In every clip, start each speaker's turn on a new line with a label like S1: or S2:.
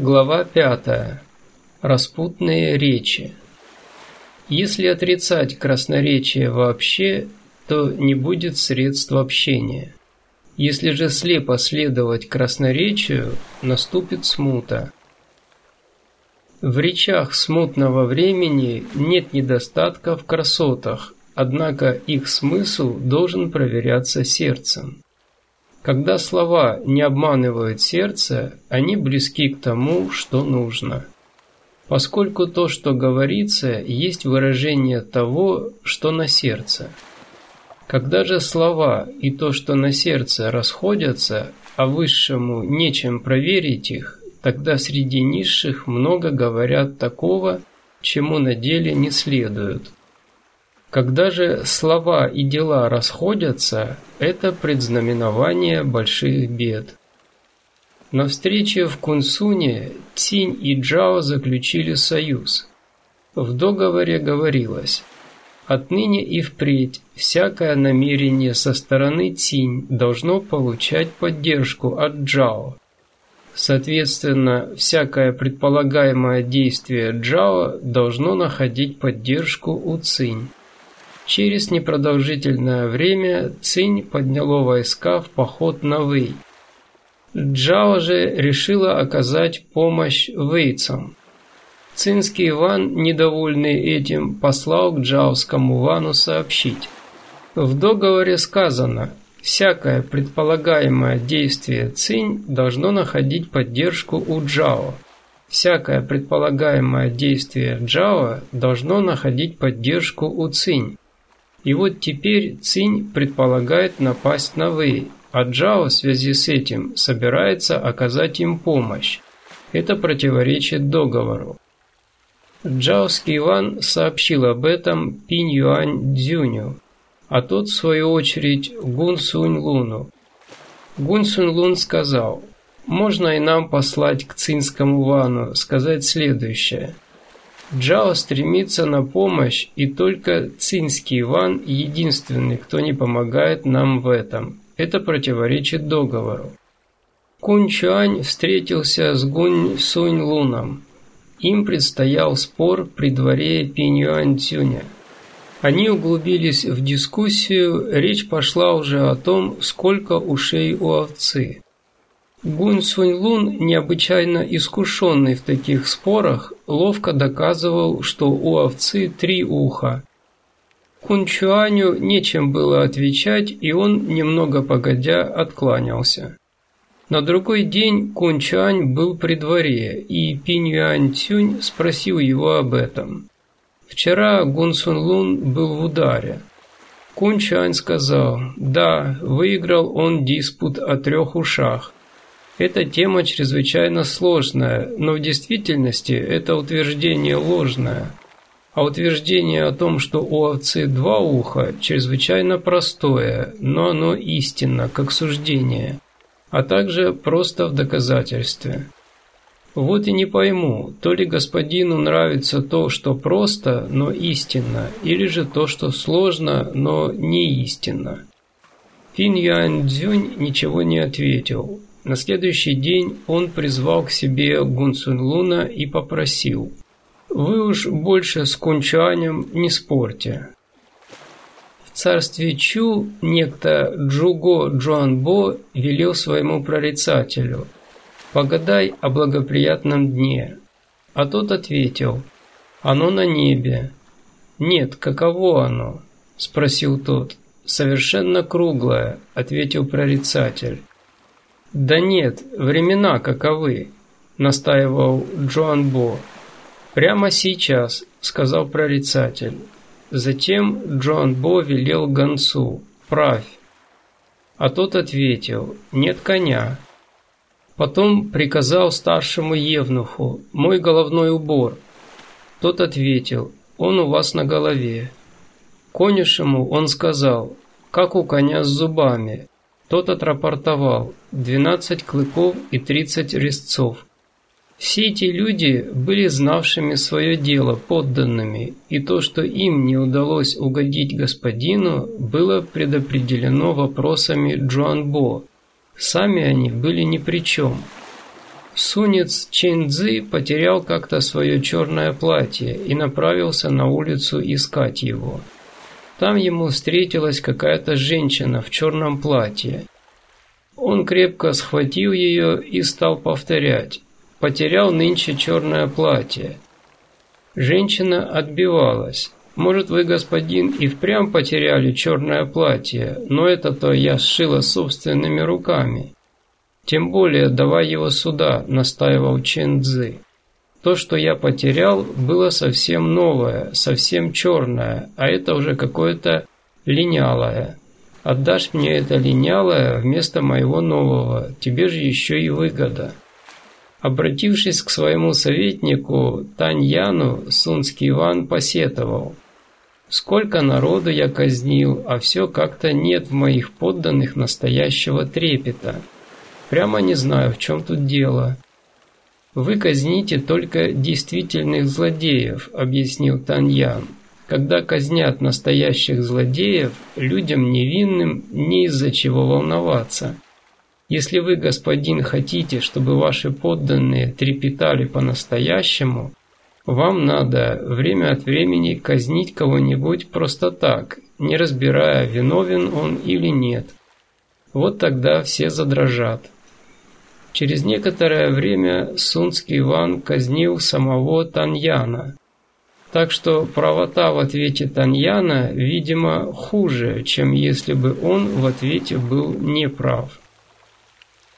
S1: Глава 5. Распутные речи. Если отрицать красноречие вообще, то не будет средств общения. Если же слепо следовать красноречию, наступит смута. В речах смутного времени нет недостатка в красотах, однако их смысл должен проверяться сердцем. Когда слова не обманывают сердце, они близки к тому, что нужно. Поскольку то, что говорится, есть выражение того, что на сердце. Когда же слова и то, что на сердце, расходятся, а высшему нечем проверить их, тогда среди низших много говорят такого, чему на деле не следует. Когда же слова и дела расходятся, это предзнаменование больших бед. На встрече в Кунсуне Цинь и Джао заключили союз. В договоре говорилось «Отныне и впредь всякое намерение со стороны Цинь должно получать поддержку от Джао». Соответственно, всякое предполагаемое действие Джао должно находить поддержку у Цинь. Через непродолжительное время Цинь подняло войска в поход на Вэй. Джао же решила оказать помощь вейцам. Цинский Иван, недовольный этим, послал к джаоскому Вану сообщить. В договоре сказано, всякое предполагаемое действие Цинь должно находить поддержку у Джао. Всякое предполагаемое действие Джао должно находить поддержку у Цинь. И вот теперь Цинь предполагает напасть на Вэй, а Джао в связи с этим собирается оказать им помощь. Это противоречит договору. Джаоский Иван сообщил об этом Пинь Юань Дзюню, а тот в свою очередь Гун Сунь Луну. Гун Сунь Лун сказал, можно и нам послать к цинскому Вану сказать следующее – Джао стремится на помощь, и только Цинский Иван единственный, кто не помогает нам в этом. Это противоречит договору. Кун Чуань встретился с Гунь Сунь Луном. Им предстоял спор при дворе Пинь Цюня. Они углубились в дискуссию, речь пошла уже о том, сколько ушей у овцы. Гунь Сунь Лун, необычайно искушенный в таких спорах, ловко доказывал, что у овцы три уха. Кун Чуаню нечем было отвечать, и он, немного погодя, откланялся. На другой день Кун Чуань был при дворе, и Пинь Юань Цюнь спросил его об этом. Вчера Гун Сун Лун был в ударе. Кун Чуань сказал, да, выиграл он диспут о трех ушах. Эта тема чрезвычайно сложная, но в действительности это утверждение ложное. А утверждение о том, что у овцы два уха, чрезвычайно простое, но оно истинно, как суждение, а также просто в доказательстве. Вот и не пойму, то ли господину нравится то, что просто, но истинно, или же то, что сложно, но не истинно. Фин Юань Цзюнь ничего не ответил. На следующий день он призвал к себе Гун Сун Луна и попросил «Вы уж больше с Кунчанем не спорьте». В царстве Чу некто Джуго Джуанбо велел своему прорицателю «Погадай о благоприятном дне». А тот ответил «Оно на небе». «Нет, каково оно?» – спросил тот. «Совершенно круглое», – ответил прорицатель. «Да нет, времена каковы», — настаивал Джоан Бо. «Прямо сейчас», — сказал прорицатель. Затем Джоан Бо велел гонцу «Правь». А тот ответил «Нет коня». Потом приказал старшему евнуху «Мой головной убор». Тот ответил «Он у вас на голове». Конюшему он сказал «Как у коня с зубами». Тот отрапортовал 12 клыков и 30 резцов. Все эти люди были знавшими свое дело подданными, и то, что им не удалось угодить господину, было предопределено вопросами Джуанбо. Сами они были ни при чем. Сунец Чэньцзы потерял как-то свое черное платье и направился на улицу искать его. Там ему встретилась какая-то женщина в черном платье. Он крепко схватил ее и стал повторять «Потерял нынче черное платье». Женщина отбивалась. «Может, вы, господин, и впрямь потеряли черное платье, но это-то я сшила собственными руками». «Тем более давай его сюда», – настаивал Чен Цзы. «То, что я потерял, было совсем новое, совсем черное, а это уже какое-то линялое. Отдашь мне это линялое вместо моего нового, тебе же еще и выгода». Обратившись к своему советнику Таньяну, Сунский Иван посетовал. «Сколько народу я казнил, а все как-то нет в моих подданных настоящего трепета». Прямо не знаю, в чем тут дело. Вы казните только действительных злодеев, объяснил Таньян. Когда казнят настоящих злодеев, людям невинным не из-за чего волноваться. Если вы, господин, хотите, чтобы ваши подданные трепетали по-настоящему, вам надо время от времени казнить кого-нибудь просто так, не разбирая, виновен он или нет. Вот тогда все задрожат. Через некоторое время Сунский Иван казнил самого Таньяна. Так что правота в ответе Таньяна, видимо, хуже, чем если бы он в ответе был неправ.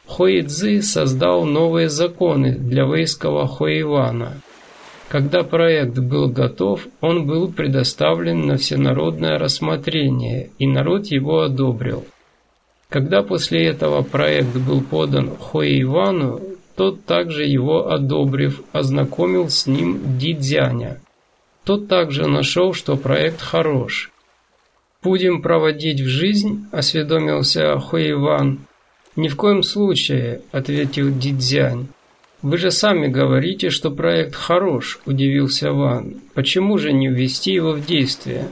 S1: Хоидзы создал новые законы для войского Хоивана. Когда проект был готов, он был предоставлен на всенародное рассмотрение, и народ его одобрил. Когда после этого проект был подан Хуэй Ивану, тот также его одобрив, ознакомил с ним Дидзяня. Тот также нашел, что проект хорош. «Будем проводить в жизнь?» – осведомился Хуэй Иван. «Ни в коем случае», – ответил Дидзянь. «Вы же сами говорите, что проект хорош», – удивился Ван. «Почему же не ввести его в действие?»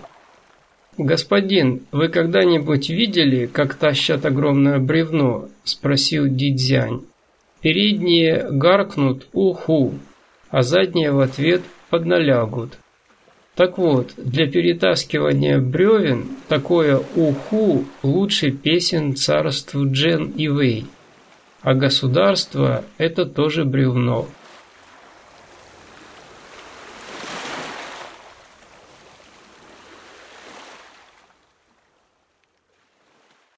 S1: «Господин, вы когда-нибудь видели, как тащат огромное бревно?» – спросил Дидзянь. Передние гаркнут «уху», а задние в ответ подналягут. Так вот, для перетаскивания бревен такое «уху» лучше песен царству Джен и Вэй. А государство – это тоже бревно –